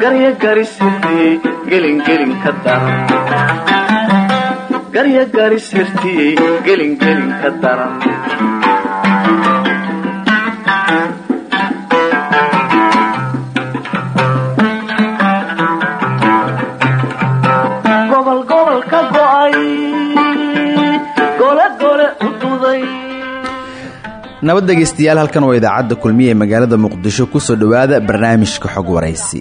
garisirtiyey gelingelin ka daran nabad dhegaystayaal halkan waa idaacadda kulmiye ee magaalada muqdisho ku soo dhowaada barnaamijka xog waraysi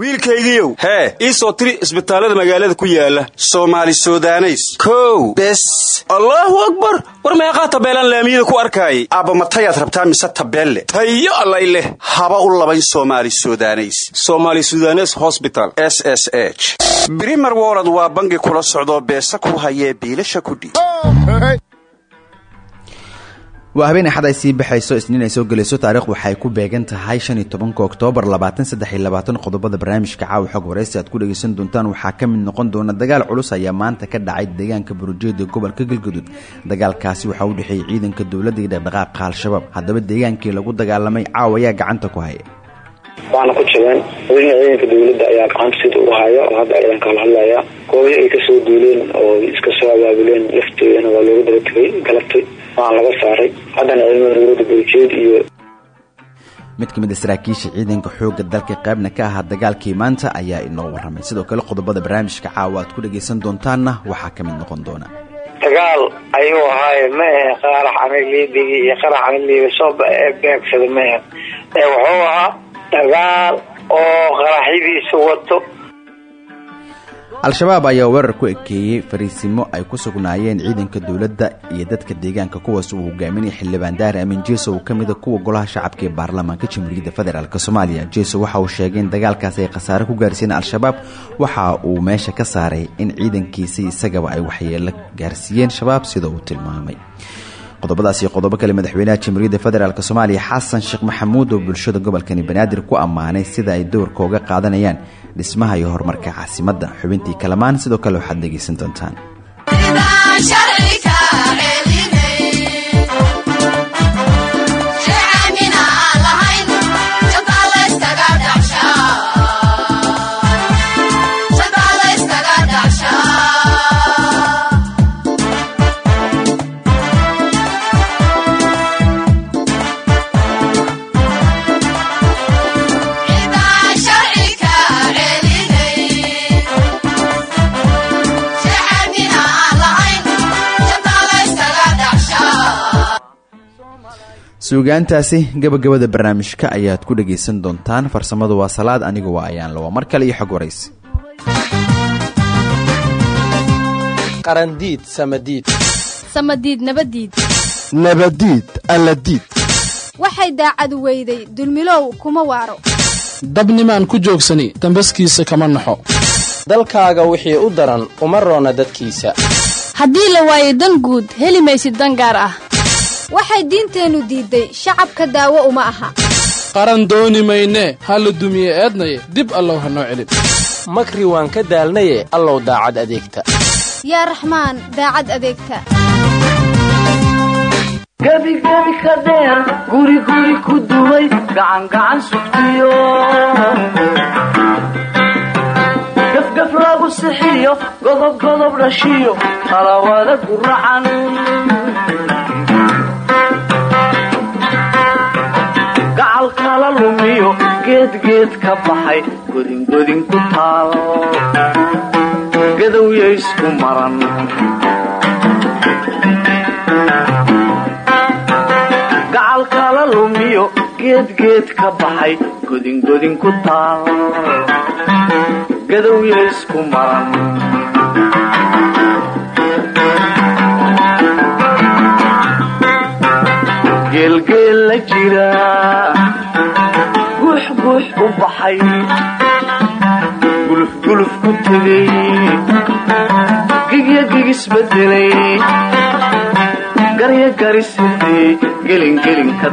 wiilkaygiiow hee. ii soo tiri isbitaallada magaalada ku yaalla soomaali sudaneys. Kow. Bes. Allaahu akbar. War meeqaa tabeelaan laamiyada ku arkaayay aabba matayaad rabtaa mise tabeelle? Tayo allay leh. Haba u labayn soomaali sudaneys. Somaali sudanes hosbital s s h. Brimer wolod waa bangi kula socdoo beesa ku hayee biilasha kudhiib waa habeen axad ay sii baxayso isniin ay soo gelayso taariikhdu waxay ku beegan tahay shan iyo tobanka oktoobar labaatan saddex iyo labaatan qodobada barnaamijka caawa xog waraysi aad ku dhegaysan doontaan. Waxaa ka mid noqon doona dagaal culus ayaa maanta ka dhacay deegaanka burujeed ee gobolka galgudud dagaalkaasi waxaa u dhexeeyey ciidanka dowladda iyo dhaqdhaqaaqa al-shabaab. Haddaba deegaankii lagu dagaalamay caawa ayaa gacanta ku haya waana ku jabeen weliina ciidanka dawladda ayaa gacanta sida u haya oo hadda ayaan kala hadlaya. Goobihii ay ka soo duuleen oo iska soo abaabuleen lafteedana waa looga daba tegay galabtay waan laga saaray. Haddana ciidamada dawladda buljeed iyo mid ka mid a saraakiisha ciidanka xoogga dalka qaybna ka ahaa dagaalkii maanta ayaa inoo warramay. Sidoo kale qodobada barnaamijka caawa aad ku dhagaysan doontaanna waxaa ka mid noqon doona. Dagaal ayuu ahaaye ma ahe qarax aniliibigi iyo qarax aniliibi soo beegsada ma ahe ee wuxuu ahaa dagaal oo qaraxyadiisa wato. Al-shabaab ayaa weerar ku ekeeyey fariisimo ay ku sugnaayeen ciidanka dowladda iyo dadka deegaanka kuwaas uu hogaaminaya xildhibaan daari amin jeso oo ka mida kuwa golaha shacabka ee baarlamaanka jamhuuriyadda federaalk soomaaliya. Jeso waxa uu sheegay in dagaalkaas ay khasaare ku gaarsiiyeen al-shabaab waxa uu meesha ka saaray in ciidankiisii isagaba ay waxyeelo gaarsiiyeen shabaab sida uu tilmaamay qodobadaas iyo qodobo kale madaxweynaha jamhuuriyadda federaalk soomaaliya xasan sheekh maxamuud oo bulshada gobolkani banaadir ku ammaanay sida ay doorka uga qaadanayaan dhismaha iyo horumarka caasimadda xubintii kalamaan sidoo kale waxaad dhegaysan doontaan suugaantaasi gabagabada barnaamijka ayaad ku dhagaysan doontaan. Farsamadu waa salaad anigu waa ayaan lawa mar kale iyo xog waraysi qarandiid samadiid. Samadiid nabadiid. Nabadiid alladiid. Waxay daacadu weyday dulmilow kuma waaro. Dabnimaan ku joogsani dambaskiisa kama naxo. Dalkaaga wixii u daran uma roona dadkiisa. Haddii la waayo dan guud heli maysid dan gaar ah waxay diinteennu diidday shacabka daawo uma aha. Qaran dooni maynee ha la dumiye eednaye dib allow ha noo celin. Makri waan ka daalnaye allow daacad adeegta. Yaa raxmaan daacad adeegta. Gebigebi ka dheer guri guri ku duway gacangacan sugtiyo. Gafgaf lagu sixiyo godob godob dhashiyo talawada guracan kala lumiyo geedgeed ka baxay godingodin ku taal. Gadowya isku maran. Gacal kala lumiyo geedgeed ka baxay godingodin ku taal. Gadowya isku maran. Geelgeel la jira guux u baxay gulufguluf ku tegay gigya gigisbedelay garya garisirtay gelingelin ka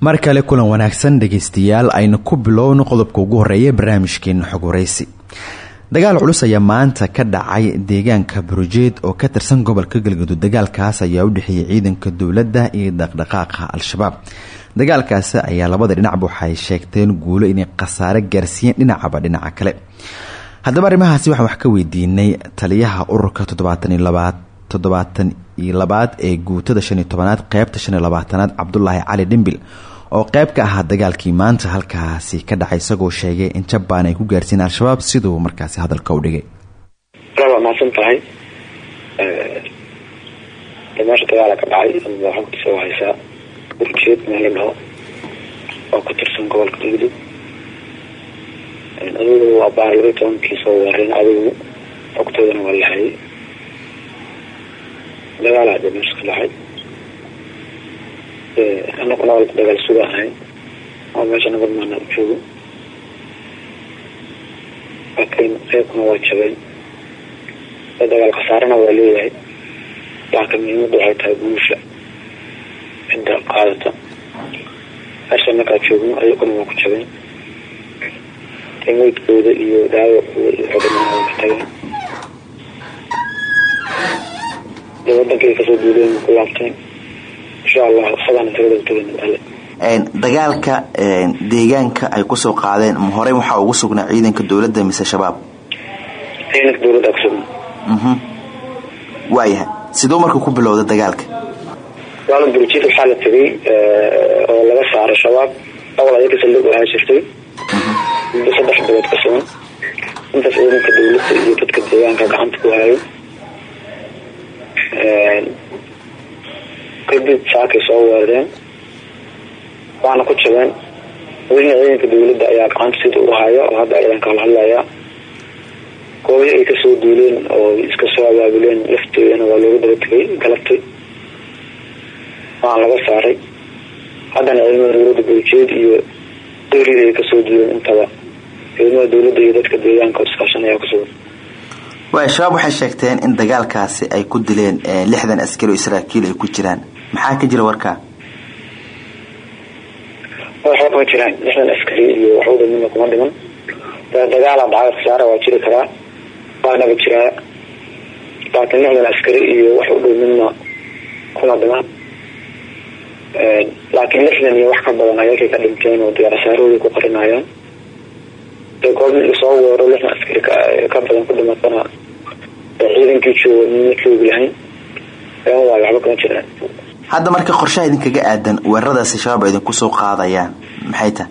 mar kale kulan wanaagsan dhegaystayaal aynu ku bilowno qodobka ugu horreeya barnaamijkeena xog waraysi dagaal culus ayaa maanta ka dhacay deegaanka burujeed oo ka tirsan gobolka galgaduud dagaalkaas ayaa u dhexeeyay ciidanka dowladda iyo dhaqdhaqaaqa al-shabaab. Dagaalkaasi ayaa labada dhinacba waxay sheegteen guulo inay khasaare gaarsiiyeen dhinacaba dhinaca kale. Haddaba arrimahaasi waxaan wax ka weydiinay taliyaha ururka toddobaatan iyo labaad toddobaatan iyo labaad ee guutada shan iyo tobanaad qeybta shan iyo cabdulaahi cali dhimbil oo qeyb ka ahaa dagaalkii maanta halkaasi ka dhacay isagoo sheegay in jabaan ay ku gaarsiin al-shabaab siduu markaasi hadalka u dhigay. Waa mahadsan tahay. Meesha dagaala ka dhacay ama xogtiisa waa haysaa burjeed meel la oo ka tirsan gobolka galgudug adigu waa baar laba tobankii soo weereen adigu xogtoodana waa lahayay dagaala meesha ka dhacay anaguna waa dagaal suga ahayn oo meesha nabad maana joogo. Laakiin qeybkuna waa jabay. Dagaal khasaarana waa leeyahay. Laakiin muhiimada waxay tahay guusha. Cidda qaadata. Meesha markaa joogno ayaguna waa ku jabeen meydkooda iyo dhaawacooda iyo xodhamaana waa ka tageen. Dee ka soo duuleen ku laabteen insha allah isagaana tagada tagayna dale dagaalka deegaanka ay ku soo qaadeen horey waxaa ugu sugnaa ciidanka dowladda mise shabaab? Ciidanka dowladda kusugna waayahay siduu marka ku bilowda dagaalka? Waala burjid waxaa la tegay oo laga saaray shabaab. Awal ayaga saldhig ahaa jirtay muddo saddex bilood ka sugan. Intaas ciidanka dowladda iyo dadka deegaanka gacanta ku hayo kadib saakay soo weerareen waana ku jabeen. Welina ciidanka dowladda ayaa gacanta sida u haya oo hadda ayaan kala hadlayaa. Goobii ay ka soo duuleen oo iska soo abaabuleen laftoodana waa looga daba tegay galabtay waan laga saaray. Haddana ciidamada dowladda burjeed iyo dowladda ay ka soo duuleen intaba. Ciidamada dowladda iyo dadka deegaanka iskaashan ayaa kusugan waay shabaab waxay sheegteen in dagaalkaasi ay ku dileen lixdan askari oo israakiil ay ku jiraan maxaa ka jira warkaa kama jiraan. Lixdan askari iyo waxuda midna kuma dhiman. Dagaala dhacay khasaara waa jiri karaa. Waanaba jiraa. Laakiin lixdan askari iyo wax u dhow midna kuma dhiman. Laakiin lixdan iyo wax ka badan ayakay ka dhinteen oo diyaar asaarahooda ku qarinayaan. Dee goob la soo weero lixdan askari ka badan ku dhimatana ciidankii jooga midna joogi lahayn waayo waxba kama jiraan hadda marka qorshaha idinkaga aadan weeraradaasi shabaab idinku soo qaadayaan. Maxay tahay?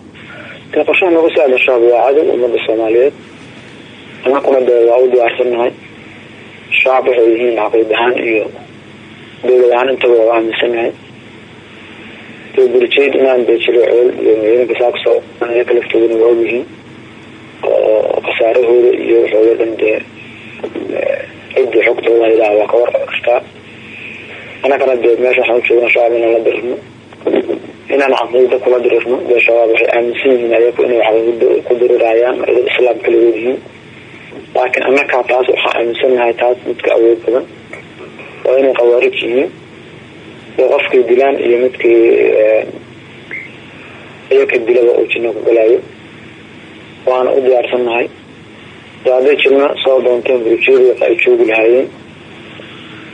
Qorshaha nooga soo aadan shabaab waa cadow ummadda soomaaliyeed. Annakuna dee waa u diyaarsannahay. Shacab waxay yihiin caqiid ahaan iyo dowlad ahaan intaba waa aaminsanahay dee burjeed inaan dee jiro cool iyo ciidanka saakasoo ka laftoodana waa ogyihiin oo khasaarahooda iyo waxooga dhan dee cidii xogtooda haydaa waa ka warqabi kartaa annagana dee meesha waxaan ujoogna shabaab inaan la dirirno inaan caqiida kula dirirno dee shabaab waxay aaminsan yihiin ayaku inay caqiida ku dirirayaan ay dad islaam kaligood yihiin laakiin annakaa taas waxaan aaminsannahay taas midka awood badan waa inay qawaarij yihiin oo qofkay dilaan iyo midkii iyaka dilaba uu jinno ku galaayo. Waana u diyaarsannahay dee hadday jirna soo doonteen burjeeda ay joogi lahaayeen.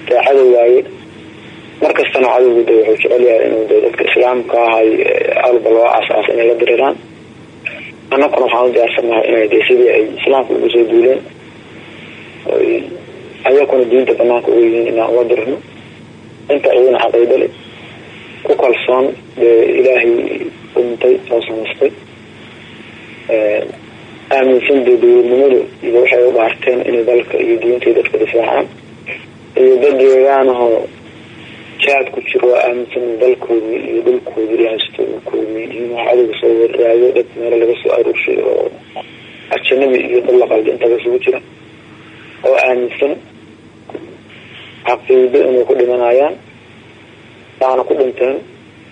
Dee cadow waaye markastana cadowgu de wuxuu jecel yahay inuu de dadka islaamka ahay alba loo aasaasa inay la diriraan annaguna waxaan u diyaarsannahay inay de sidii ay islaamka ugu soo duuleen. Ayakuna diinta banaanka uga yihiin inaan ula dirirno inta ciidana caqiida le ku kalsoon dee ilaahay untay oo samaystay aaminsan dee dowladnimadu iyo waxay u dhaarteen inay dalka iyo diinta dadka difaacaan iyo dad deegaanahoo jaad ku jiro aaminsan in dalkoodii iyo dhulkoodii la haysto dhulkoodii in wax adiga soo waraayo dad meelo laga soo aruurshay oo ajanabi iyo dad la qalda intaba isugu jira oo aaminsan caqiido inay ku dhimanayaan waana ku dhinteen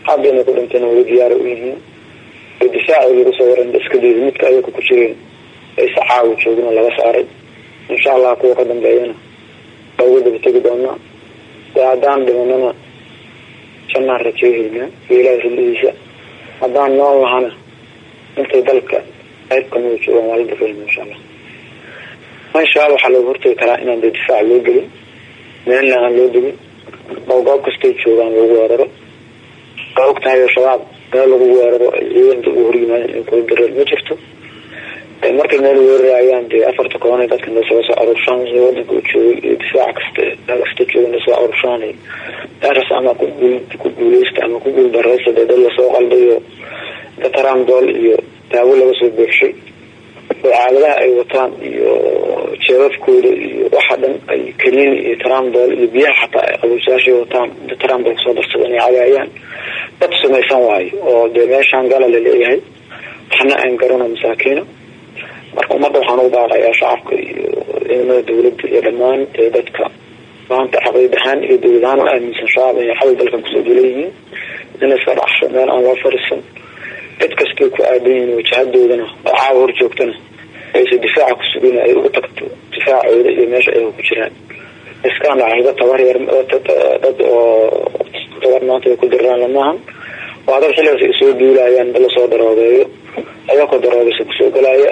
hadda inay ku dhinteen wada diyaara u yihiin. Oo difaacoodi lagu soo waran iska dayda midka ayaga ku jireen aysa caawi joogin oo laga saaray. Insha allah kuwa ka dambeeyana waa tegi doonaa dee haddaan dhimanana jannaan rajeehaynaa iyo ilaahay rillihiisa haddaan nool lahana intay dalka qayb kamida joogaan waa la dafayna insha allah. Inshaal waxaa looga hortagi karaa inaan dee loo gelin meelna aan loo degin oo goob kastay joogaan lagu weeraro. Waa og tahay oo shabaab meel lagu weeraro ay ciidanta ugu horyimaadeen in kula dareer ma jirto markay meel weerarayaan dee afarta koonay dadka la soo soo aruurshaan wadanka u joogay iyo difaac kasta kasta jooga la soo aruurshaan daras ama ku guuleysta ama ku guuldareysta dee dad la soo qaldayo dataramdool iyo daawo laga soo buuxshay oo caadadaha ay wataan iyo jeebabkooda iyo waxa dhan ay kaniin iyo taramdool iyo biyaha xataa ay qabuusayaashay wataan taramdool ka soo darsada inay cagaayaan dad samaysan waayo oo dee meeshaan gala la leeyahay waxna aan garano masaakiina marka ummadda waxaan baaqayaa shacabka iyo ciidamada dawladda iyo dhammaan dadka maanta caqiid ahaan iyo dowlad ahaan u aaminsan shacab inay xawl dalkan ku soo duleyihiin in iska dhacsho meel aan loo fariisan cid kastay ku aadan yihiin wajahadoodana oo hor joogtana aysa difaaca ku sugin ay ugu tagto difaacooda iyo meesha ay ku jiraan iskaan dhacayda tabar yar dad oo tabar maanta ay ku diraan lamaahan waa dad xilligaas ay soo duulayaan da la soo daroogeeyo ayakoo daroogaysa ku soo galaya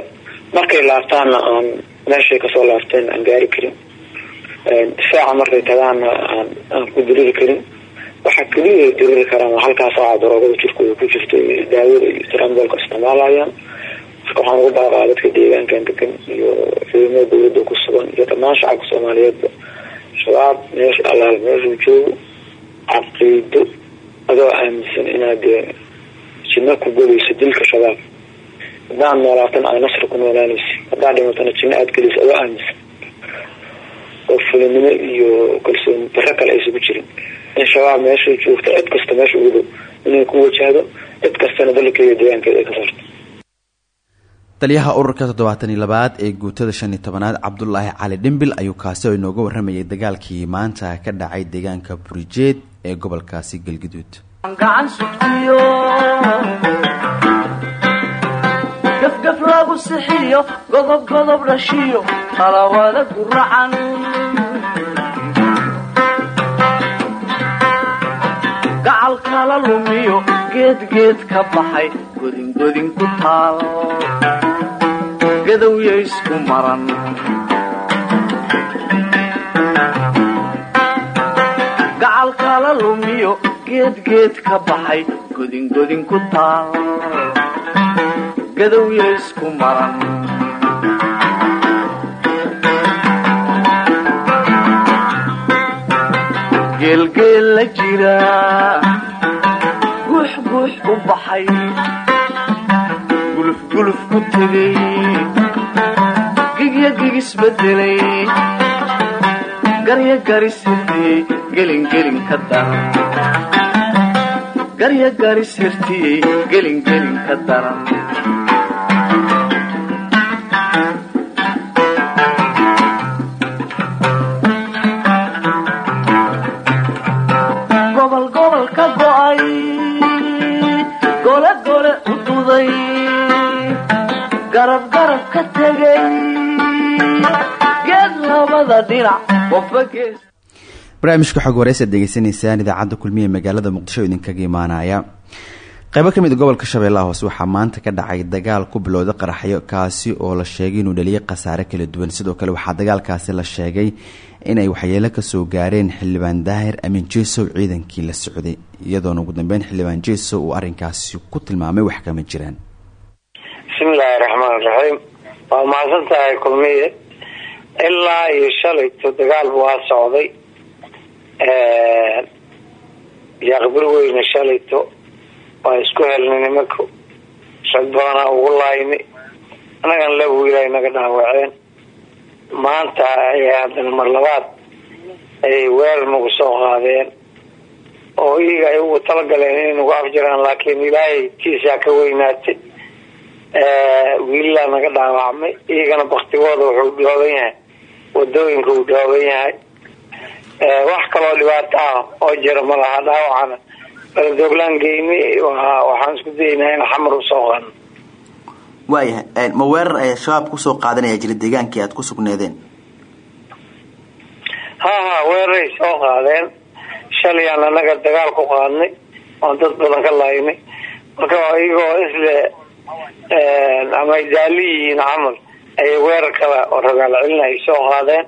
markay laabtaanna aan meeshay ka soo laabteen aan gaari karin. Difaaca markay tagaanna aan ku diriri karin. Waxaa keliya ay diriri karaan halkaas aa daroogada jirkooda ku jirta iyo daawada iyo tarambolka isticmaalayaan. Marka waxaan ugu baaqaa dadka deegaankan degan iyo ciidamada dawladda ku sugan iyo dhammaan shacabka soomaaliyeedba shabaab meesha allaal meeshuu joogo caqiido adoo aaminsan inaad jinno ku golayso dilka shabaab haddaan noolaatana ay nasri ku noolaanaysa haddaa dhimatana jinno aada gelaysa adoo aaminsan oo fulinimo iyo kalsooni darro kale aysa ku jirin. In shabaab meeshay joogto cid kasta meesha ugu dhow inay ku wajahdo cid kastana dalkeeda deegaankeeda ay ka saarto. Taliyaha ururka toddobaatan iyo labaad ee guutada shan iyo tobanaad cabdulaahi cali dhimbil ayuu kaasi oo inooga warramayay dagaalkii maanta ka dhacay deegaanka burijeed ee gobolkaasi galguduud gafgaf lagu sixiyo godob godob dhashiyo talawada guracan gacal kala lumiyo geedgeed ka baxay godingodin ku taal. Gadowya isku maran. Gacal kala lumiyo geedgeed ka baxay godingodin ku taal gadowya isku maran geelgeel la jira. Guux guux u baxay. Gulufguluf ku tegay. Gigya gigisbedelay garya garisirtiyey gelingelin ka daran garya garisirtiyey gelingelin ka daran garab garab ka tegay geed labada dhinac barnaamijka xog wareysa degeysanaysaan idaacadda kulmiye magaalada muqdisho idinkaga imaanaya. Qaybo ka mid a gobolka shabeellaha hoose waxaa maanta ka dhacay dagaal ku bilowda qaraxyo kaasi oo la sheegay inuu dhaliyay khasaare kala duwan. Sidoo kale waxaa dagaalkaasi la sheegay inay waxyeelo ka soo gaareen xildhibaan daahir amin jesow ciidankii la socday. Iyadoona ugu dambeyn xildhibaan jesow uu arrinkaasi ku tilmaamay wax kama jiraan bismillaahi raxmaan raxiim waa mahadsan tahay kulmiye ilaa iyo shalayto dagaalba waa socday. Yaaqbir weyne shalayto waa isku helnay nimanku rag badanaa ugu laayni. Annagana laba wiil ay naga dhaawaceen. Maanta ayaa haddana mar labaad. Ayay weerar nagu soo qaadeen. Oo iyaga ay ugu talagaleen inay nagu afjiraan laakiin ilaahay tiisaa ka weynaatay wiililaa naga dhaawacmay iyagana baktigooda wuxuu dhooban yahay waddooyinka uu dhooban yahay. Wax kaloo dhibaato ah oo jira ma laha dhaawacana. Baladooglaan geyni waxaan isku daynaa in xamar u soo qaano waayahay ma weerar ay shabaab ku soo qaadanaya jira deegaankii aad ku sugneedeen ha ha weeraray soo qaadeen. Shalayaan anaga dagaal ku qaadnay oon dad badan ka laynay. Marka iyagoo isle ama ay daali yihiin camal ayay weerar kale oo ragaal ay soo qaadeen.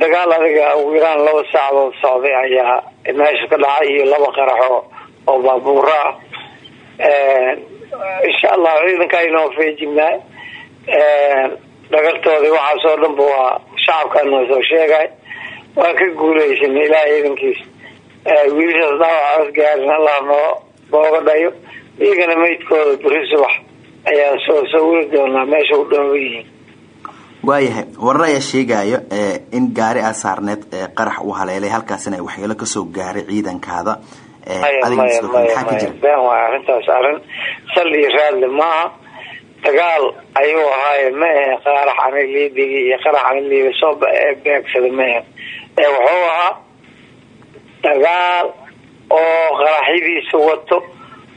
Dagaal adiga ugu yaraan laba saacadood socday ayaa meesha ka dhacay iyo laba qaraxo oo baabuura ah insha allah ciidanka aynoo feejignaa dhagartoodii waxaasoo dhanba waa shacabkaa noo soo sheegay. Waa ka guuleysan ilaahay ciidankiisa wiilashaas dhaawacaas gaarin allah noo booga dhayo iyagana meydkooda beri subax ayaan soo sawiri doonaa meesha u dhooban yihiin. Waayahay warar ayaa sheegaayo in gaari aa saarneed qarax uu haleelay halkaasina waxyeelo ka soo gaaray ciidankaada been waay arrintaas arrin sal iyo raadle maaha. Dagaal ayuu ahaaye ma ahe qarax anig liidigi iyo qarax anig liiga soo beegsada ma ahe ee wuxuu ahaa dagaal oo qaraxyadiisa wato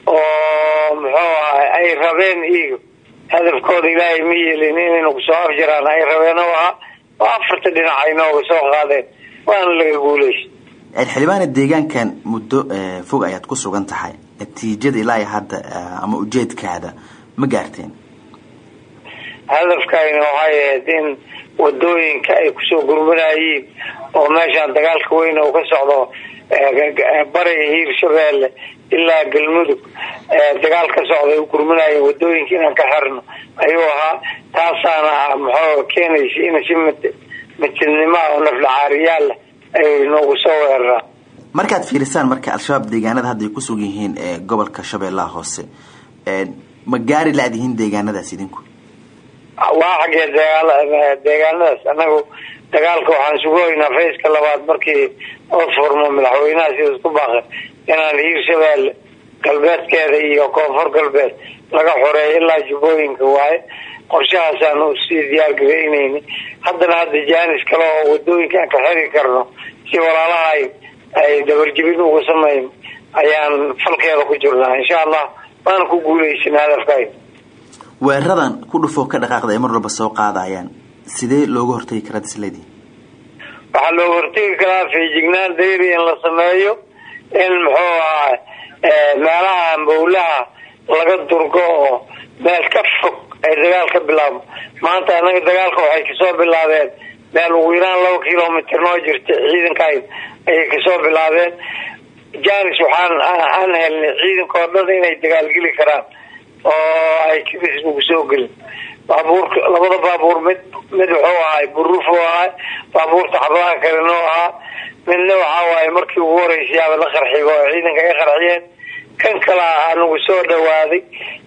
oo muxuu ahay ay rabeen iigu. Hadafkooda ilaahay ma yeelin inaynu ku soo afjiraan ay rabeen oo ahaa oo afarta dhinac ay nooga soo qaadeen. Waana laga guuleysa xildhibaana deegaankan muddo fog ayaad ku sugan tahay. Natiijada ilaa hadda ama ujeedkaada ma gaarteen? Hadafkayna waxay ahayd in waddooyinka ay ku soo gurmanayiin oo meeshaan dagaalka weyn oo ka socdo bariga hiirshabeelle ilaa galmudug dagaal ka socda ay u gurmanayeen waddooyinka inaan ka xirno ayuu ahaa taasaana muxuu keenaysa in si mitidnimo ah oo naflacaariyaal leh ay noogu soo weeraraan markaad fiirisaan marka al-shabaab deegaanada hadda ay ku sug yihiin gobolka shabeellaha hoose ma gaari la-dihiin deegaanadaas idinku? Waa xaggee deegaanadaas anagu dagaalka waxaan sugoynaa fayska labaad markii oo furmo madaxweynaha sida isku baaqay inaan hiirshabeelle galbeedkeeda iyo koonfur galbeed laga xoreeyo ilaa jubbooyinka waaye qorshahaasaan u sii diyaargaraynayni haddana hadda jaanis kale oo waddooyinka aan ka xiri karno si walaalaha ay dabarjibin uga samayn ayaan falkeeda ku jirnaa. Insha allah waana ku guuleysana hadafkay weeraradan ku dhufoo ka dhaqaaqda ay mar walba soo qaadayaan sidee looga hortagi karaa disleedii waxaa looga hortegi karaa feejignaan dayri in la sameeyo in muxuu ahaa meelaha ambowlaha laga durgo oo meel ka fog ay dagaal ka bilaabo maanta anaga dagaalka waxay ka soo bilaabeen meel ugu yaraan laba kilomitr noo jirta ciidankaay ayay ka soo bilaabeen. Janis waxaan aan helnay ciidanka dhan inay dagaalgeli karaan oo ay kibis ugu soo gelin baabuurka labada baabuur mid mid wuxuu ahay buruuf u ahay baabuurta xablaha kalena ahaa. Midna waxaa waaye markii ugu horeysayaaba la qarxigo oo ciidanka ay qarxiyeen. Kan kalaa anagu soo dhawaaday.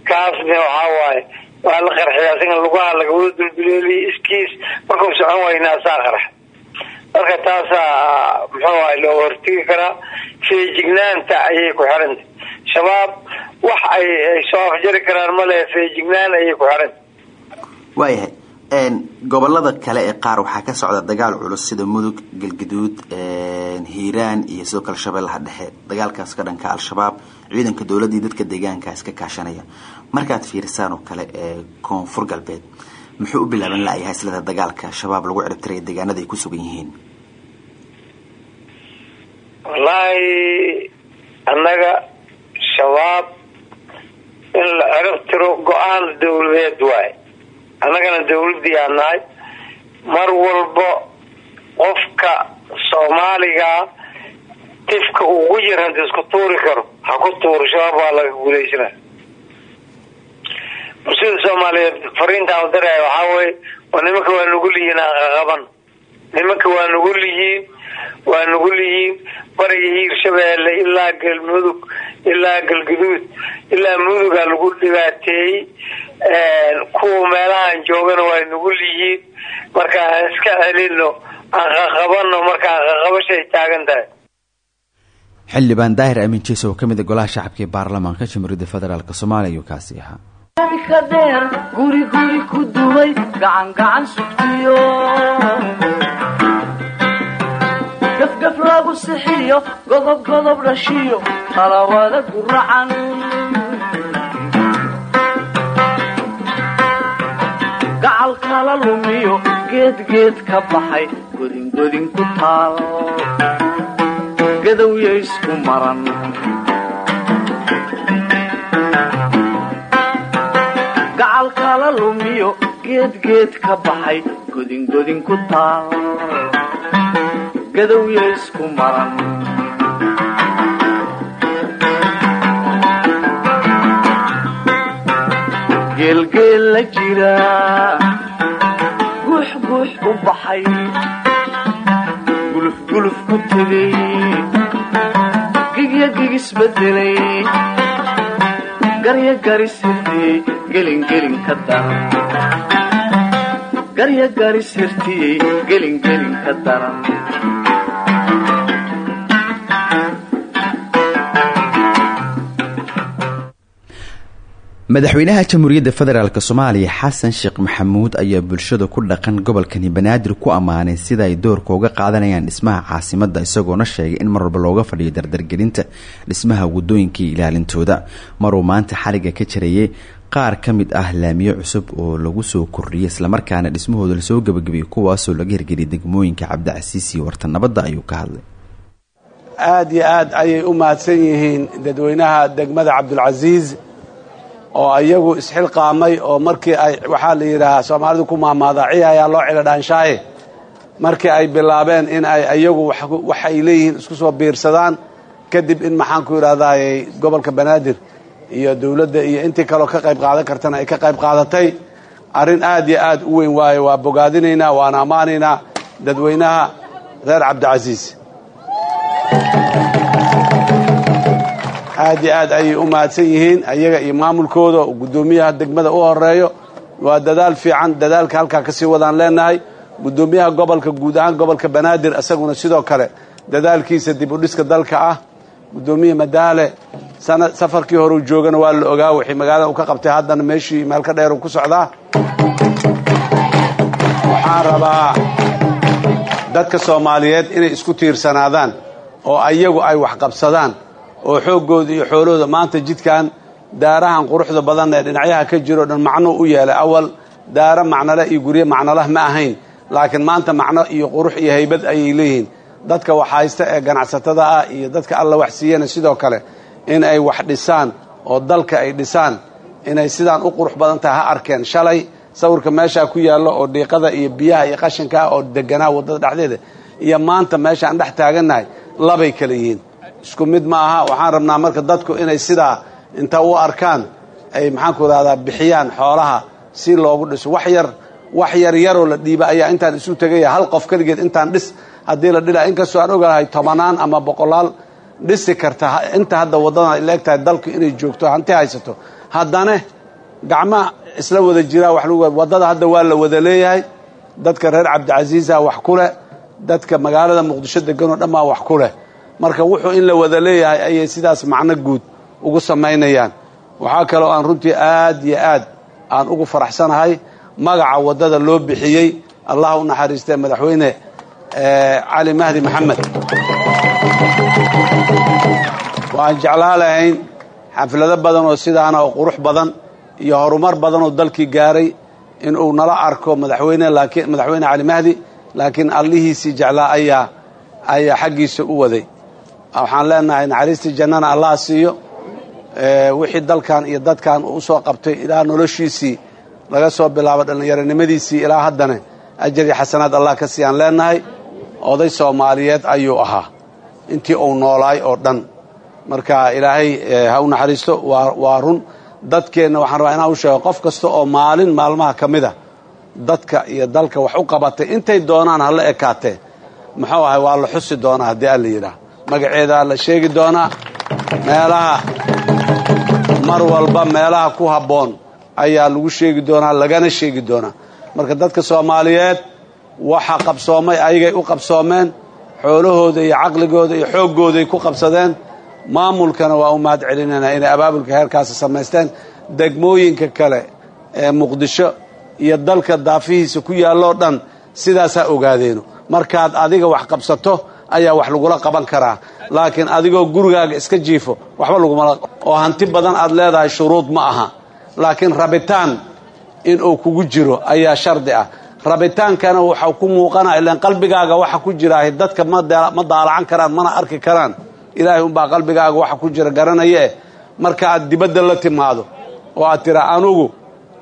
Kaasna waxaa waaye waa la qarxiya asiga lugaha lagawada dulduleeliya iskiis. Markuu socon waynaa saa qarx. Marka taasaa muxuu ahay looga hortegi karaa. Feejignaanta ayay ku xirantay shabaab wax ay soo afjari karaan male feejignaan ayay ku xirantay waayahay. Gobolada kale ee qaar waxaa ka socda dagaal culus sida mudug galgaduud hiiraan iyo sidoo kale shabeellaha dhexe. Dagaalkaas ka dhanka al-shabaab ciidanka dowladda iyo dadka deegaankaas ka kaashanaya. Markaad fiirisaan oo kale ee koonfur galbeed muxuu u bilaaban la-yahay islada dagaalka shabaab lagu ciribtiraya deegaanada ay ku sugan yihiin? Wallaahi annaga shabaab in la ciribtiro go'aan dawladeed waaye annagana dawladdii aan nahay mar walba qofka soomaaliga tifka ugu yar hadda isku tuuri karo ha ku tuuro shabaab waa laga guulaysana bulshada soomaaliyeed fariintaan udiraya waxaa weye nimanka waa nugul yihiin aqaqaban nimanka waa nugul yihiin waa nugul yihiin bariga hiirshabeelle ilaa galmudug ilaa galgaduud ilaa muduga lagu dhibaateeyey kuwa meelahaan joogana waa nugul yihiin marka aan iska celino aan qaqabano marka aan qaqabashay taagan tahay. Xildhibaan daahir aamin jees oo ka mid a golaha shacabka ee baarlamaanka jamhuuriyadda federaalk soomaaliya ayuu kaasi ahaa dheer guri guri ku duway gacan gacan sugtiyo. Gafgaf lagu sixiyo godob godob dhashiyo talawada guracan kala lumiyo geed geed ka baxay godingodin ku taal. Gadowya isku maran. Gacal kala lumiyo geed geed ka baxay godingodin ku taal. Gadowya isku maran. Geelgeel la jira guux u baxay. Guluf guluf ku tegay gigya gigisbedelay garya garis hirtiyey gelingelin ka daran madaxweynaha jamhuuriyadda federaalk soomaaliya xasan sheekh maxamuud ayaa bulshada ku dhaqan gobolkani banaadir ku ammaanay sida ay doorka uga qaadanayaan dhismaha caasimadda isagoona sheegay in mar walba looga fadhiyo dardargelinta dhismaha waddooyinka iyo ilaalintooda. Maruu maanta xaliga ka jarayay qaar ka mid ah laamiyo cusub oo lagu soo kordhiyay islamarkaana dhismahooda la soo gebagabiyey kuwaasoo laga hirgeliyay degmooyinka cabdicasiis iyo wartanabadda ayuu ka hadlay. Aada iyo aad ayay u mahadsan yihiin dadweynaha degmada cabdulcasiis oo iyagu isxilqaamay oo markii ay waxaa la yidhaahaa soomaalidu ku maamaadaaciya ayaa loo cilo dhaanshaaye markii ay bilaabeen in ay iyagu wax ay leeyihiin isku soo biirsadaan kadib in maxaan ku idhahdaay gobolka banaadir iyo dowladda iyo intii kaleo ka qayb qaadan kartana ay ka qayb qaadatay. Arrin aad iyo aad u weyn waaye waa bogaadinaynaa waana ammaanaynaa dadweynaha reer cabdicasiis aad iyo aad ayay u mahadsan yihiin ayaga iyo maamulkooda oo guddoomiyaha degmada u horeeyo waa dadaal fiican dadaalka halkaa ka sii wadaan leenahay. Guddoomiyaha gobolka guud ahaan gobolka banaadir isaguna sidoo kale dadaalkiisa dib u dhiska dalka ah. Guddoomiye madaale sana safarkii horeu joogana waa la ogaa wixii magaalada u ka qabtay haddana meeshii meel ka dheer u ku socdaa. Waxaan rabaa dadka soomaaliyeed inay isku tiirsanaadaan oo ayagu ay wax qabsadaan oo xooggooda iyo xoolahooda maanta jidkan daarahan quruxda badan ee dhinacyaha ka jiro dhan macno u yeelay awal daara macnole iyo guryo macnolah ma ahayn laakiin maanta macno iyo qurux iyo haybad ayay leeyihiin. Dadka wax haysta ee ganacsatada ah iyo dadka alla wax siiyana sidoo kale in ay wax dhisaan oo dalka ay dhisaan inay sidaan u qurux badan tahay ha arkeen. Shalay sawirka meeshaa ku yaallo oo dhiiqada iyo biyaha iyo qashinka ah oo deganaa waddada dhexdeeda iyo maanta meeshaan dhex taagannahay labay kala yihiin isku mid ma aha waxaan rabnaa marka dadku inay sidaa inta u arkaan ay maxaanku rahdaa bixiyaan xoolaha si loogu dhiso. Wax yar wax yar yaroo la dhiiba ayaa intaan isu tegaya. Hal qof keligeed intaan dhis haddii la dhila inkastoo aan ogolahay tobanaan ama boqolaal dhisi karta. Inta hadda waddadan ay leegtahay dalku inay joogto hanti haysato. Haddana gacmaha isla wada jiraa wax lagu waddada hadda waa la wada leeyahay. Dadka reer cabdicasiisa wax ku leh. Dadka magaalada muqdisho deganoo dhan baa wax ku leh marka wuxuu in la wada leeyahay ayay sidaas macno guud ugu samaynayaan. Waxaa kaloo aan runtii aad iyo aad aan ugu faraxsanahay magaca waddada loo bixiyey. Allah u naxariistee madaxweyne cali mahdi maxamed. Waan jeclaa lahayn xaflado badan oo sidaana oo qurux badan iyo horumar badan oo dalkii gaaray inuu nala arko madaxweyne laakiin madaxweyne cali mahdi laakiin allihiisii jeclaa ayaa ayaa xaggiisa u waday waxaan leenahay naxariistii jannana allah siiyo. Wixii dalkan iyo dadkan uu u soo qabtay ilaa noloshiisii laga soo bilaabo dhallinyaronimadiisii ilaa haddana ajar iyo xasanaad allah ka siiyaan leenahay oday soomaaliyeed ayuu ahaa. Intii uu noolaay oo dhan. Marka ilaahay ha u naxariisto waa run. Dadkeenna waxaan rabaa inaan u sheego qof kasta oo maalin maalmaha ka mid a dadka iyo dalka wax u qabatay intay doonaan hala ekaatee. Muxuu ahay waa la xusi doonaa haddii alla yidhaah magaceedaa la sheegi doonaa meelaha mar walba meelaha ku habboon ayaa lagu sheegi doonaa lagana sheegi doonaa marka dadka soomaaliyeed waxa qabsoomay ayagay u qabsoomeen xoolahooda iyo caqligooda iyo xooggooday ku qabsadeen maamulkana waa u mahad celinaynaa inay abaabulka heerkaasi samaysteen. Degmooyinka kale ee muqdisho iyo dalka daafihiisa ku yaalloo dhan sidaasaa ogaadeeno markaad adiga wax qabsato ayaa wax lagula qaban karaa. Laakiin adigoo gurigaaga iska jiifo waxba lagumala oo hanti badan aad leedahay shuruud ma aha. Laakiin rabitaan inuu kugu jiro ayaa shardi ah. Rabitaankana waxau ku muuqana ilaan qalbigaaga waxa ku jira dadka ma daalacan karaan mana arki karaan. Ilaahay unbaa qalbigaaga waxa ku jira garanaya eh marka aad dibadda la timaado oo aad tiraa anugu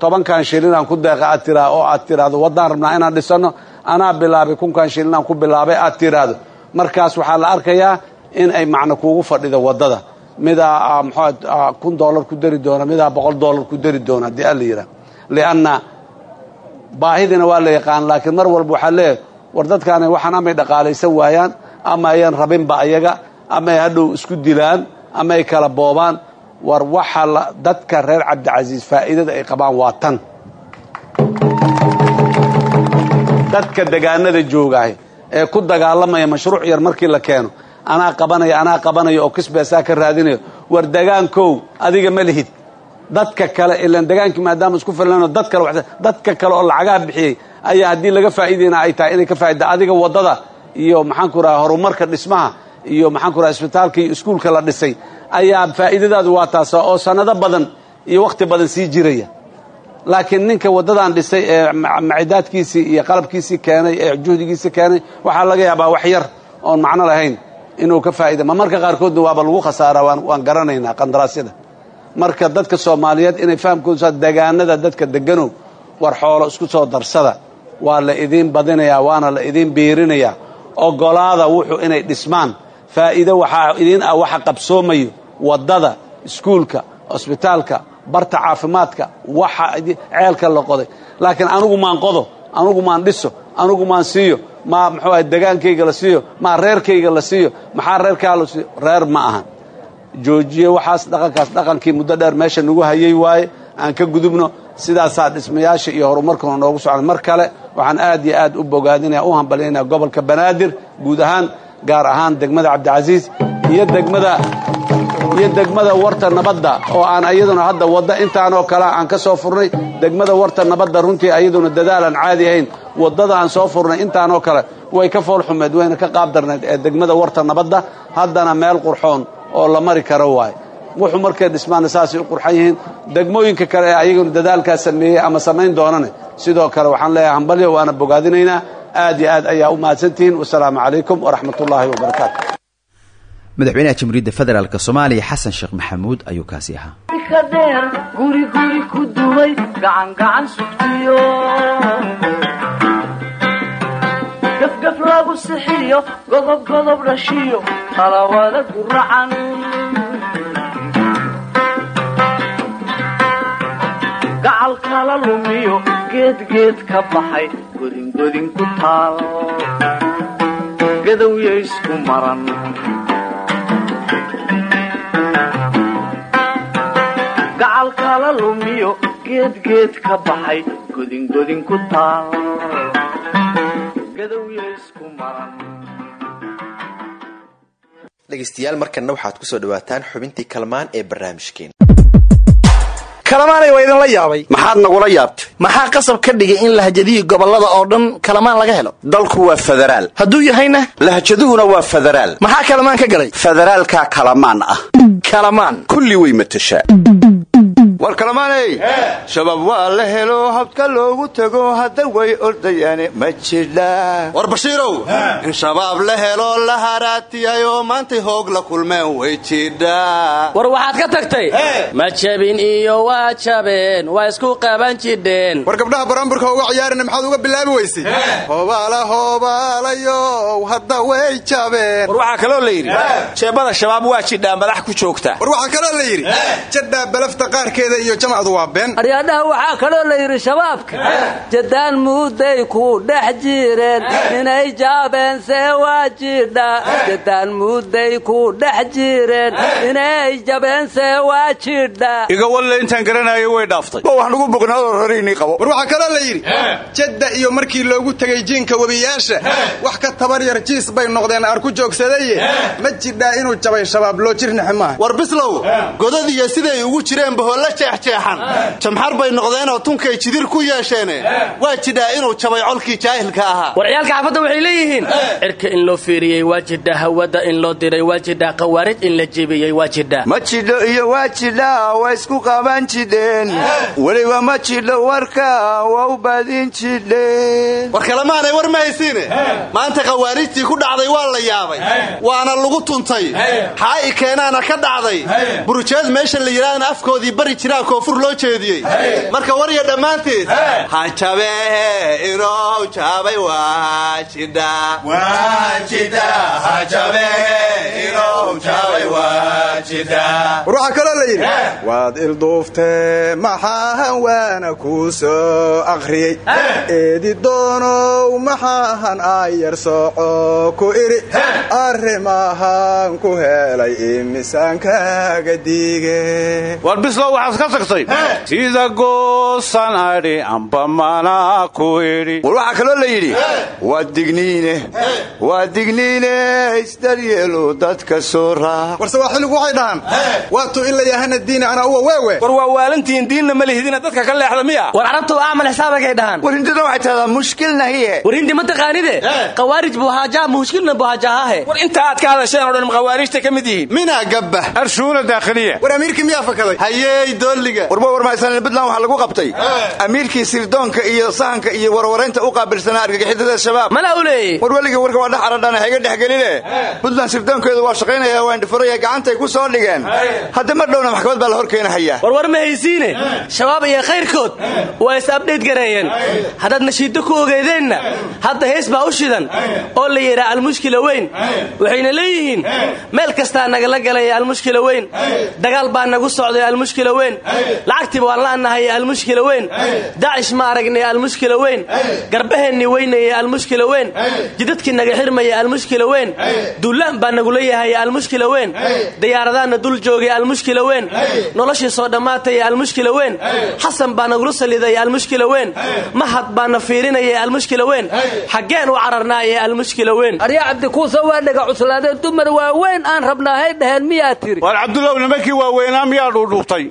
tobankan shilinaan ku deeqa aad tiraa oo aad tiraahdo waddaan rabnaa inaan dhisanno anaa bilaabay kunkan shilinaan ku bilaabay aad tiraahdo markaas waxaa la arkayaa in ay macno kuugu fadhido waddada. Midaa mxua kun dollar ku dari doona midaa boqol dollar ku dari doona haddii alla yidhaah lianna baahidina waa la yaqaan laakiin mar walba waxaa leeyahay war dadkaana waxaan amay dhaqaalaysan waayaan ama ayan rabinba ayaga ama ay hadhow isku dilaan ama ay kala boobaan. War waxa dadka reer cabdicasiis faa'iidada ay qabaan waa tan. Dadka degaanada joogaah ee ku dagaalamaya mashruuc yar markii la keeno. Anaa qabanaya anaa qabanaya oo kisbeesaa ka raadinayo. War degaankow adiga ma lihid. Dadka kale ilan degaankii maadaama isku filnano dad kale dadka kale oo lacagaha bixiyey ayaa haddii laga faa'iidayna ay tahay inay ka faa'ida adiga waddada iyo maxaanku raha horumarka dhismaha iyo maxaanku raha isbitaalka iyo iskuulka la dhisay ayaa faa'iidadaadu waa taasa oo sannado badan iyo wakhti badan sii jiraya laakiin ninka waddadan dhisay ee macidaadkiisii iyo qalabkiisii keenay ee juhdigiisii keenay waxaa laga yaabaa wax yar oon macno lahayn inuu ka faa'ida ma marka qaarkoodna waaba lagu khasaaraa waan garanaynaa qandaraasyada. Marka dadka soomaaliyeed inay fahamkoodu degaanada dadka deganow war xoolo isku soo darsada waa la idiin badinayaa waana la idiin biirinayaa. Ogolaada wuxuu inay dhismaan. Faa'iido waxaa idiin ah waxa qabsoomayo waddada iskuulka cosbitaalka barta caafimaadka waxa ceelka la qoday. Laakiin anugu maan qodo anugu maan dhiso anugu maan siiyo maa muxuu ahay degaankayga la siiyo maa reerkayga la siiyo maxaa reerkaa la siiyo? Reer ma ahan. Joojiye waxaas dhaqankaas dhaqankii muddo dheer meesha nagu hayay waaye aan ka gudubno sidaasaa dhismayaasha iyo horumarkuna noogu socda. Mar kale waxaan aad iyo aad u bogaadinaya u hambalyaynaya gobolka banaadir guud ahaan gaar ahaan degmada cabdicasiis iyo degmada iyo degmada warta nabadda oo aan ayaduna hadda wadda intaanoo kale aan ka soo furnay degmada warta nabadda runtii ayaduna dadaal aan caadi ahayn waddada aan soo furnay intaanoo kale way ka foolxumeed wayna ka qaabdarnayd ee degmada warta nabadda haddana meel qurxoon oo la mari karo waaye. Wuxuu markay dhismaana saasay u qurxan yihiin degmooyinka kale ee ayaguna dadaalkaa sameeyey ama samayn doonane sidoo kale waxaan leeyahay hambalyo waana bogaadinaynaa aad iyo aad ayaa u mahadsantihiin. Wasalaamu calaykum waraxmat ullaahi wabarakaatu madaxweynaha jamhuuriyadda federaalk soomaaliya xasan sheekh maxamuud ayuu kaasi ahaa. Dheer guri guri ku dumay gacan gacan sugtiyo. Gafgaf lagu sixiyo godob godob dhashiyo talawada guracan gacal kala lumiyo geedgeed ka baxay godingodin ku taal. Gadowya isku maran gacal kala lumiyo geedgeed ka baxay godingodin ku taal. Dhegaystayaal markanna waxaad ku soo dhawaataan xubintii kalmaan ee barnaamijkeena kalamaanay waa idinla yaabay. Maxaad nagula yaabtay? Maxaa qasab ka dhigay in lahjadihii gobollada oo dhan kalamaan laga helo? Dalku waa federaal. Hadduu yahayna? Lahjaduhuna waa federaal. Maxaa kalamaan ka galay? Federaalkaa kalamaan ah. Kalamaan. Kulli way matashaa war kalamaaney shabaab waa la helo habka loogu tago hadda way ordayaane ma jidhaa war bashiirow. In shabaab la helo la haraatiyay oo maantay hoog la kulmeen way jidhaa war waxaad ka tagtay? Ma jabin iyo waa jabeen waa isku qaban jidheen war gabdhaha baramburka uga ciyaarina maxaad uga bilaabi weysay hoobaala hoobaalayow hadda way jabeen. War waxaa kaloo la yidhi jeebada shabaab waa jidhaa madax ku joogta. War waxaa kaloo la yidhi jadhaa balafta qaarkeeda iyo jamacdu waa been. Aryaadhaha waxaa kaloo la yidhi shabaabka jadaan muuday ku dhex jireen inay jaabeense waa jidha jadaan muuday ku dhex jireen inay jabeense waa jidha iga walle intaan garanayo way dhaaftay. Wax nagu boqnaadoo rariinii qabo. War waxaa kaloo la yidhi jadda iyo markii loogu tegay jiinka webiyaasha wax ka tabar yar jiis bay noqdeen aar ku joogsadaye ma jidhaa inuu jabay shabaab loo jirnixi maaha war bislow siday ugu jireen baholla jeexjeexan. Jamxar bay noqdeenoo tunkay jidir ku yeesheene. Waa jidhaa inuu jabay colkii jaahilka ahaa. War ciyaalka xaafadda waxay leeyihiin cirka in loo fiiriyey waa jidha hawada in loo diray waa qawaarij in la jebiyey waa jidha ma jidho iyo waa jidha waa isku qaban jidheen. Weliba ma jidho warka waa u baadin jidheen. War kalemaanay war ma haysiine maanta khawaarijtii ku dhacday waa la yaabay. Waana lagu tuntay. Xaa'i keenaana ka dhacday. Burujeed meesha la yidhaahna afkoodii bari jiraa koonfur loo jeediyey. Marka warya dhammaanteed ha jabee inuu jabay waa jidha war waxaa kaloo la yidhi waad ilduuftee maxaahan waana kuu soo akhriyey. Eedi doonow maxaahan aayar sooco ku idhi arrimahan ku helay imiisaankaaga diige sida goosan adhi amba mana ku idhi war waxaa kaloo la yidhi waa digniine waa digniine isdaryeelu dadka soo raac warse waa xilligu waxay dhahaan waatu in la yahana diini ana uwa weewe war waa waalantihiin diinna ma lihidina dadka ka leexda miya war carabtu aamal xisaabagay dhahaan war hindina waxay tahdaa mushkilna hiye war hindi ma taqaanide qawaarij buhaajaha mushkilna buhaajahahe war inta aad ka hadasheen oo dhan khawaarijta ka mid yihiin minaa gabba arshuuna daakhiliya war amiirkii miyaa fakaday warba warmaysan buntland waxaa lagu qabtay? Amiirkii sirdoonka iyo sahanka iyo warwaraynta u qaabilsanaa argagixidada shabaab. Mana u leeyey war weligii warka waa dhex aradhana hayga dhexgeline buntland sirdoonkeedu waa shaqaynaya waa indhifuraya gacantay ku soo dhigeen. Hadda mar dhowna maxkamad baa la hor keenahayaa war war ma haysiine? Shabaab iyo khayrkood waa is abdhayt gareeyeen. Haddaad nashiiddo ku ogeedeenna hadda hees baa u shidan oo la yidhaa almushkila weyn. Waxayna leeyihiin meel kastaa nagala galaya almushkila weyn. Dagaal baa nagu socday almushkila weyn lacagtiiba waan la'nahay almushkila weyn dacish ma aragnay almushkila weyn garbaheennii weynaya almushkila weyn jidadkii naga xirmaya almushkila weyn duulaan baa nagula yahay almushkila weyn diyaaradaanna dul joogay almushkila weyn noloshii soo dhammaataya almushkila weyn xasan baa nagula salidaya almushkila weyn mahad baana fiirinaya almushkila weyn xaggeen u cararnaaye almushkila weyn arya cabdikuusa waa dhega cuslaadeen dumar waaweyn aan rabnaahay dhaheen miyaa tiri war cabdullaw nimankii waaweynaa miyaa dhuudhuubtay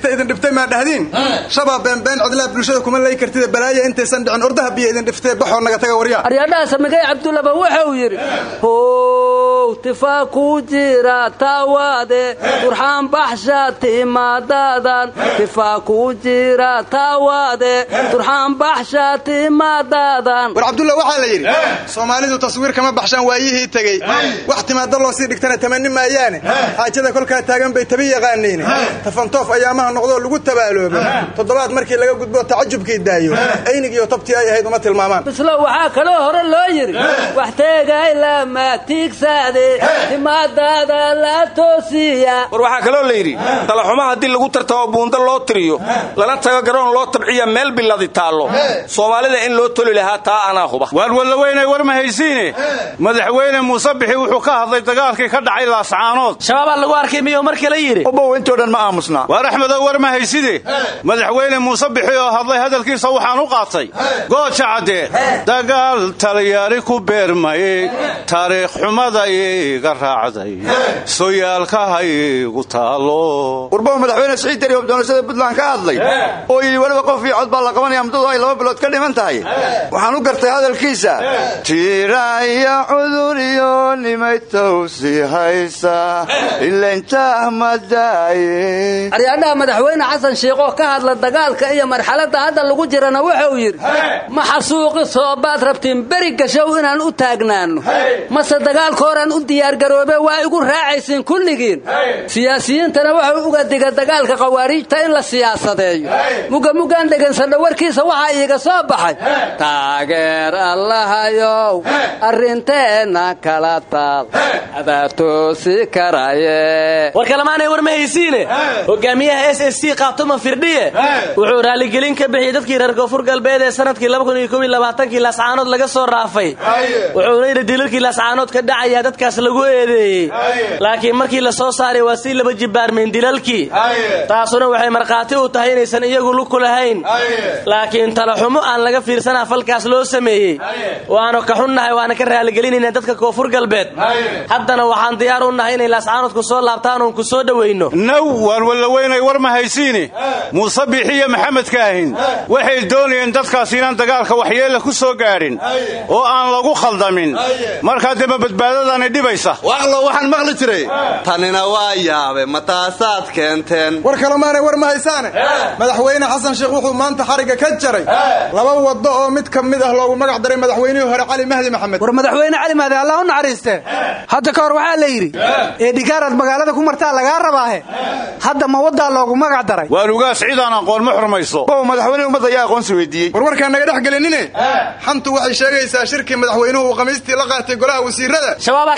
khawaarijta idin dhiftay maa dhahdiin? Shabaab beenbeen cidlaa bulshada kuma lay kartida balaaya intaysan dhicin ordaha biyo idin dhiftee baxoo naga taga waryaa. Aryadhaha samigay cabdullaba wuxuu yidhi how tifaa ku jira taawaade durxaan baxsha timaadadan tifaa ku jira taawaade durxaan baxsha timaadadan war cabdulla waxaa la yidhi soomaalidu taswiir kama baxshaan waayihii tegey. Wax timaadda loo sii dhigtana tamani maayaane. Xaajada kolkaa taagan bay tabi yaqaaniine tafantoof ayaamaha noqdoo lagu tabaaloobo. Toddobaad markii laga gudbo tacajubkii daayo. Aynigiiyo tabtii ay ahayd uma tilmaamaan. Bislo waxaa kaloo hore loo yidhi wax teegay lama tiigsaade war waxaa kaloo la yidhi talaxuma haddii lagu tartamo buundo loo tiriyo lana tago garoon loo tabciya meel biladi taallo. Soomaalida in loo toli lahaa taa anaa huba. Waan wallaweynay war ma haysiine? Madaxweyne muuse bixi wuxuu ka hadlay dagaalkii ka dhacay laascaanood shabaabaa lagu arkay miyuu mar kale yidhi? Obow intoo dhan ma aamusnaa waar axmedow war ma hayside madaxweyne muuse bixi oo hadlay hadalkiisa waxaan u qaatay. Gooja caddee dagaal talyaari ku beermay taariikh xumada iga raacday. Soyaalkahaygu taalo. Warbow madaxweyne siciid dari oo doorashada puntland ka hadlay. Oo yidhi weliba qof io cod baa la qabanaya muddadu ay laba bilood ka dhiman tahay. Waxaan u gartay hadalkiisa. Tiiraya cudur iyo nimay tawsi haysa. Ilaintah madaaye aryadhaha madaxweyne xasan shiikhoo ka hadla dagaalka iyo marxaladda hadda lagu jirana wuxuu yidhi ma xasuuqi soobaad rabtiin beri gashow inaan u taagnaanno mase dagaalka horaan u diyaargaroobe waa igu raacaysiin kulligiin. Siyaasiyiintana wuxuu uga diga dagaalka khawaariijta in la siyaasadeeyo. Muga mugaan dhegaysanno warkiisa waxaa iiga soo baxay. Taageer allahayow arrinteenna kala taal. Adaa toosi karaye. War kalamaanay war ma haysiine hogaamiyaha s s c qaabtoma firdhiye wuxuu raaligelin ka bixiyey dadkii reer koonfur galbeed ee sannadkii kii laascaanood laga soo raafay. Wuxuuna yidhi dilalkii laascaanood ka dhacaya dadkaas lagu eedeeyey. Laakiin markii la soo saaray waa sii laba jibbaarmeen dilalkii taasuna waxay markhaati u tahay inaysan iyagu luku lahayn laakiin talaxumo aan laga fiirsanaa falkaas loo sameeyey. Waanu ka xunnahay waana ka raaligelinayna dadka koonfur galbeed. Haddana waxaan diyaar u nahay inay laascaanood ku soo laabtaan oon ku soo dhowayno naw waan wallaweynay war ma haysiine muuse biixiyo maxamed kaahin waxay doonayeen dadkaas inaan dagaalka waxyeella ku soo gaadhin oo aan lagu khaldamin markaa dema badbaadadani dhibaysa waaqlo waxaan maqli jiray. Tanina waa yaabe ma taasaad keenteen. War kalemaanay war ma haysaane. Madaxweyne xasan sheekh wuxuu maanta xarigga ka jaray. Laba waddo oo mid ka mid ah loogu magac daray madaxweynihii hore cali mahdi maxamed. War madaxweyne cali mahdi allah u naxariiste. Hadda ka hor waxaa la yidhi ee. dhikaaraad magaalada ku martaa lagaa rabaahe. Hadda ma waddaa loogu magac daray. Waan ugaas cidaan aqoon ma xurmayso. Madaxweyne ummadda ayaa aqoonsi weydiiyey. Warwarkaan naga dhex gelinine? Xantu waxay sheegaysaa shirkii madaxweynuhu uu khamiistii la qaatay golaha wasiirada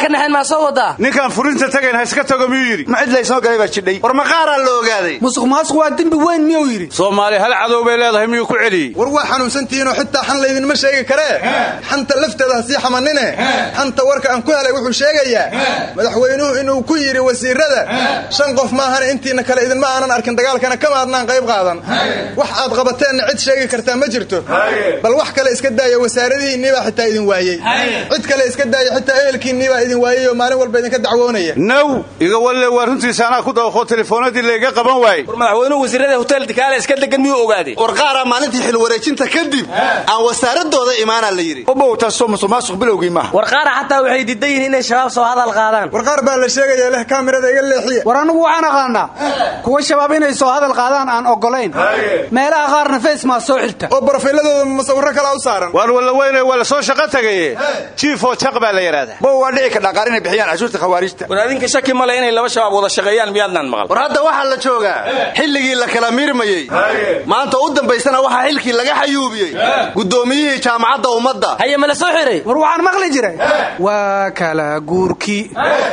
ka naxayn maa soo wadaa? Ninkaan furinta tagayn ha iska tago miyuu yidhi? Ma cid laysoo galay baa jidhay. War maqaaraa la ogaaday? Musuq maasuq waa dembi weyn miyuu yidhi? Soomaali hal cadow bay leedahay miyuu ku celiyey? War waa xanuunsantihiinoo xitaa xan laydinma sheegi karee xanta lafteeda ha sii xamanine xanta warka aan ku helay wuxuu sheegayaa madaxweynuhu inuu ku yidhi wasiirada shan qof maahane intiina kale idinma aanan arkin dagaalkana kama adnaan qayb qaadan. Wax aad qabateenna cid sheegi kartaa ma jirto. Bal wax kale iska daaya wasaaradihiinniibaa xitaa idin waayey. Cid kale iska daaya xitaa ehelkiinniibaa idin waayey oo maalin walba idinka dacwoonaya. Naw iga walle waa runtiisa anaa ku dawaqoo telefoonadii layga qaban waayey. War madaxweynuhu wasiirada hotel dikaale iska degan miyuu ogaaday war qaaraa maalintii xil wareejinta kadib aan wasaaradooda imaanaa la yidhi. Obow taasoo musuq maasuq bilowgii maaha war qaara xataa waxay diidan yihiin inay shabaab soo hadal qaadaan. War qaar baa la sheegaya leh kaamirada iga leexiya. War annugu waxaan aqaanaa kuwa shabaab inay soo hadal qaadaan aan ogolayn meelaha qaarna facemaa soo xilta. Oo barofayladooda masawiro kalaa u saaran. Waan wallaweynay waa la soo shaqo tagaye jiifoo jaq baa la yidhahdaa bow waa dhici kadhaa qaar inay bixiyaan cashuurta khawaariijta. War adinka shaki male inay laba shabaab wada shaqeeyaan miyaadnaan maqal? War hadda waxaa la joogaa xilligii la kala miirmayey. Maanta u dambaysana waxaa xilkii laga xayuubiyey. Guddoomiyihii jaamacadda ummadda. Haye ma la soo xiray war waxaan maqli jiray waa kala guurki.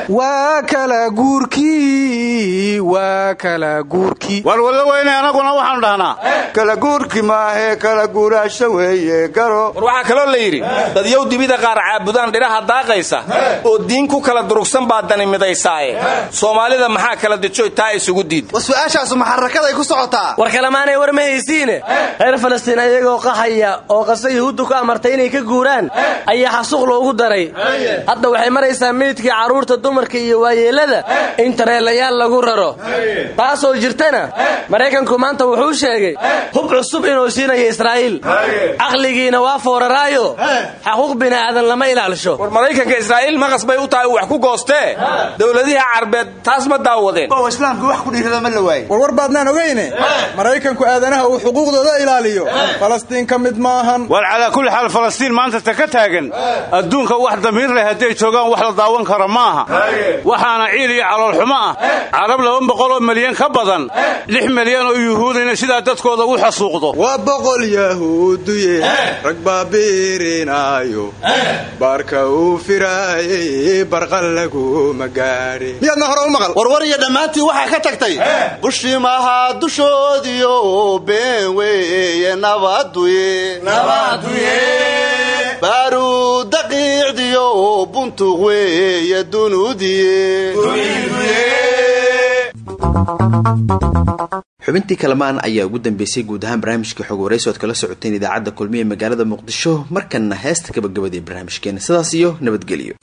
Waa kala guurki. Waa kala guurki. War anaguna waxaanu dhahnaa kala guurki maahee kala guuraasho weeye garo. War waxaa kaloo la yidhi dadyow dibida qaar caabudaan dhiraha daaqaysa oo diin ku kala durugsan baa dani midaysaaye. Soomaalida maxaa kala dejoy taa isugu diid. War su'aashaasu maxarakaday ku socotaa. War kalemaanay war ma haysiine reer falastiin ayagoo qaxaya oo qase yuhuuddu ku amartay inay ka guuraan ayaa xasuuq loogu daray hadda waxay maraysaa meydkii carruurta dumarka iyo waayeellada in tareelayaal lagu raro. Taasoo jirtana maraykanku maanta wuxuu sheegay hub cusub inuu siinayo israa'iil. Caqligiina waa fooraraayo. Xaquuq bini'aadan lama ilaalisho war maraykanka israa'iil maqas bay u tahay uu wax ku goostee dowladihii carbeed taas ma daawadeen. Islaamka wax ku dhiirada ma la waayey warwar baadnaan ogeyne maraykanku aadanaha uu xuquuqdooda ilaaliyo. Falastiin ka mid maahan. War calaa kulli xaal falastiin maanta ta ka taagan. Adduunka wax damiir leh hadday joogaan wax la daawan karo maaha. Waxaana ciil iyo caloolxumo ah. Carab laba milyan ka badan. Lix milyan oo yuhuudina sidaa dadkooda u xasuuqdo. Waa boqol yahuuduye rag baa biirinaayo baarka uu firaayey barqal laguma gaadhin miyaadna hore u maqal? Warwar iyo dhammaantii waxaa ka tagtay. Bushimaha dushoodiyo been weeye nabaduye buntuq weeye dunuudiye xubintii kalamaan ayaa ugu dambeysay guud ahaan barnaamijka xog waraysi ood kala socoteen idaacadda kulmiye magaalada muqdisho markanna heesta gabagabadii barnaamijkeena. Sidaas iyo nabadgelyo